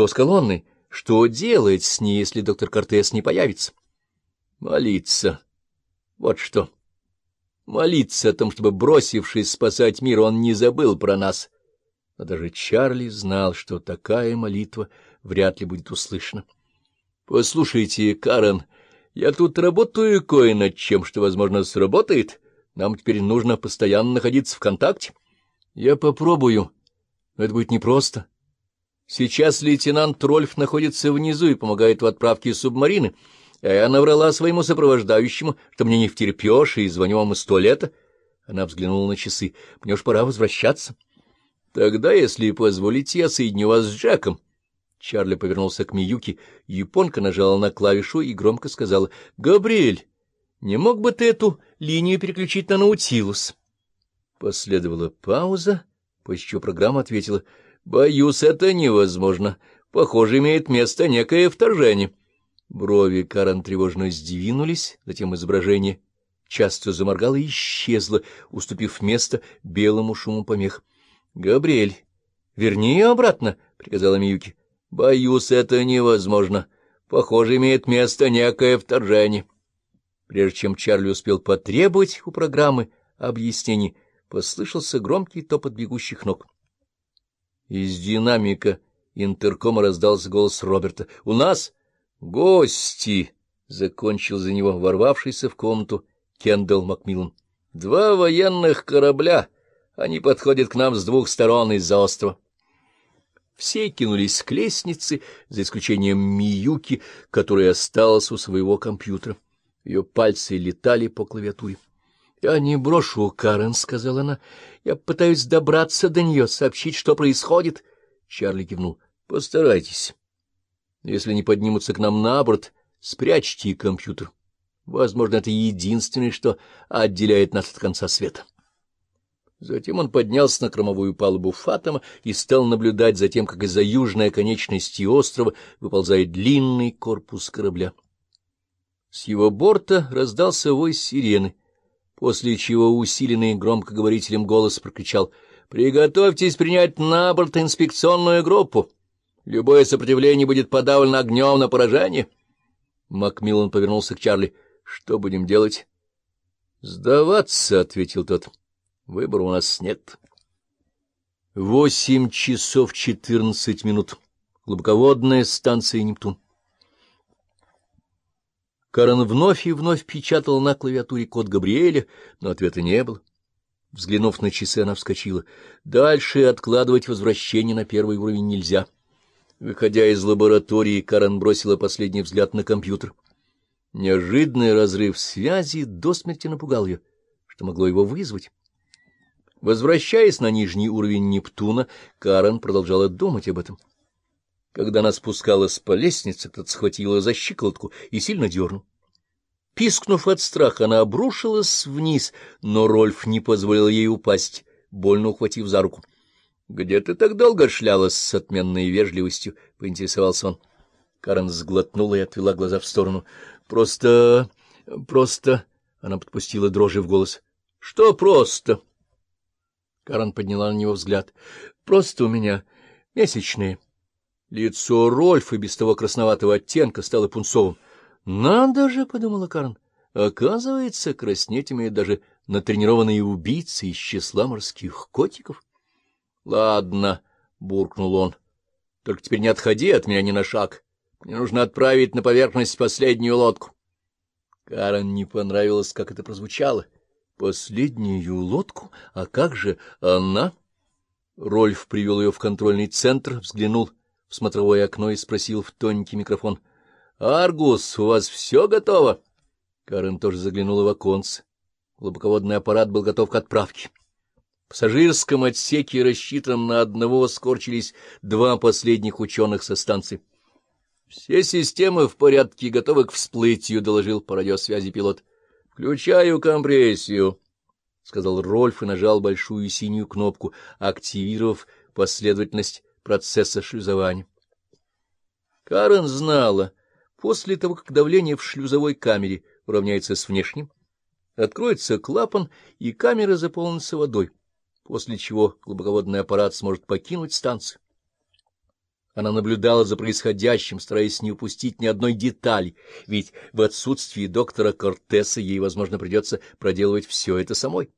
Что с колонной? Что делать с ней, если доктор Кортес не появится? Молиться. Вот что. Молиться о том, чтобы, бросившись спасать мир, он не забыл про нас. Но даже Чарли знал, что такая молитва вряд ли будет услышана. — Послушайте, Карен, я тут работаю кое над чем, что, возможно, сработает. Нам теперь нужно постоянно находиться в контакте. Я попробую, но это будет непросто. Сейчас лейтенант Рольф находится внизу и помогает в отправке субмарины, а я наврала своему сопровождающему, что мне не втерпешь, и звоню вам из туалета. Она взглянула на часы. Мне уж пора возвращаться. Тогда, если позволите, я соединю вас с Джеком. Чарли повернулся к Миюке. Японка нажала на клавишу и громко сказала. — Габриэль, не мог бы ты эту линию переключить на Наутилус? Последовала пауза, после чего программа ответила — Боюсь, это невозможно. Похоже, имеет место некое вторжение. Брови Карен тревожно сдвинулись, затем изображение часто заморгало и исчезло, уступив место белому шуму помех. — Габриэль, верни ее обратно, — приказала Миюки. — Боюсь, это невозможно. Похоже, имеет место некое вторжение. Прежде чем Чарли успел потребовать у программы объяснений, послышался громкий топот бегущих ног. Из динамика интеркома раздался голос Роберта. — У нас гости! — закончил за него ворвавшийся в комнату Кендалл Макмиллан. — Два военных корабля. Они подходят к нам с двух сторон из-за острова. Все кинулись к лестнице, за исключением Миюки, которая осталась у своего компьютера. Ее пальцы летали по клавиатуре. — Я не брошу, Карен, — сказала она. — Я пытаюсь добраться до нее, сообщить, что происходит. Чарли кивнул. — Постарайтесь. Если они поднимутся к нам на борт, спрячьте компьютер. Возможно, это единственное, что отделяет нас от конца света. Затем он поднялся на кромовую палубу Фатома и стал наблюдать за тем, как из-за южной оконечности острова выползает длинный корпус корабля. С его борта раздался вой сирены после чего усиленный громкоговорителем голос прокричал «Приготовьтесь принять на борт инспекционную группу. Любое сопротивление будет подавлено огнем на поражение». Макмиллан повернулся к Чарли. «Что будем делать?» «Сдаваться», — ответил тот. «Выбора у нас нет». Восемь часов четырнадцать минут. Глубоководная станция «Нептун». Карен вновь и вновь печатал на клавиатуре код Габриэля, но ответа не было. Взглянув на часы, она вскочила. Дальше откладывать возвращение на первый уровень нельзя. Выходя из лаборатории, Карен бросила последний взгляд на компьютер. Неожиданный разрыв связи до смерти напугал ее, что могло его вызвать. Возвращаясь на нижний уровень Нептуна, Карен продолжала думать об этом. Когда она спускалась по лестнице, кто-то схватил ее за щиколотку и сильно дернул. Пискнув от страха, она обрушилась вниз, но Рольф не позволил ей упасть, больно ухватив за руку. — Где ты так долго шлялась? — с отменной вежливостью поинтересовался он. Карен сглотнула и отвела глаза в сторону. — Просто... просто... — она подпустила дрожи в голос. — Что просто? Карен подняла на него взгляд. — Просто у меня месячные. — Лицо Рольфа, без того красноватого оттенка, стало пунцовым. «Надо же!» — подумала Карн. «Оказывается, краснеть умеют даже натренированные убийцы из числа морских котиков». «Ладно», — буркнул он, — «только теперь не отходи от меня ни на шаг. Мне нужно отправить на поверхность последнюю лодку». Карен не понравилось, как это прозвучало. «Последнюю лодку? А как же она?» Рольф привел ее в контрольный центр, взглянул в смотровое окно и спросил в тоненький микрофон. — Аргус, у вас все готово? Карен тоже заглянула в оконце. Глубоководный аппарат был готов к отправке. В пассажирском отсеке, рассчитанном на одного, скорчились два последних ученых со станции. — Все системы в порядке, готовы к всплытию, — доложил по радиосвязи пилот. — Включаю компрессию, — сказал Рольф и нажал большую синюю кнопку, активировав последовательность процесса шлюзования. Карен знала, после того, как давление в шлюзовой камере уравняется с внешним, откроется клапан, и камера заполнится водой, после чего глубоководный аппарат сможет покинуть станцию. Она наблюдала за происходящим, стараясь не упустить ни одной детали, ведь в отсутствии доктора Кортеса ей, возможно, придется проделывать все это самой.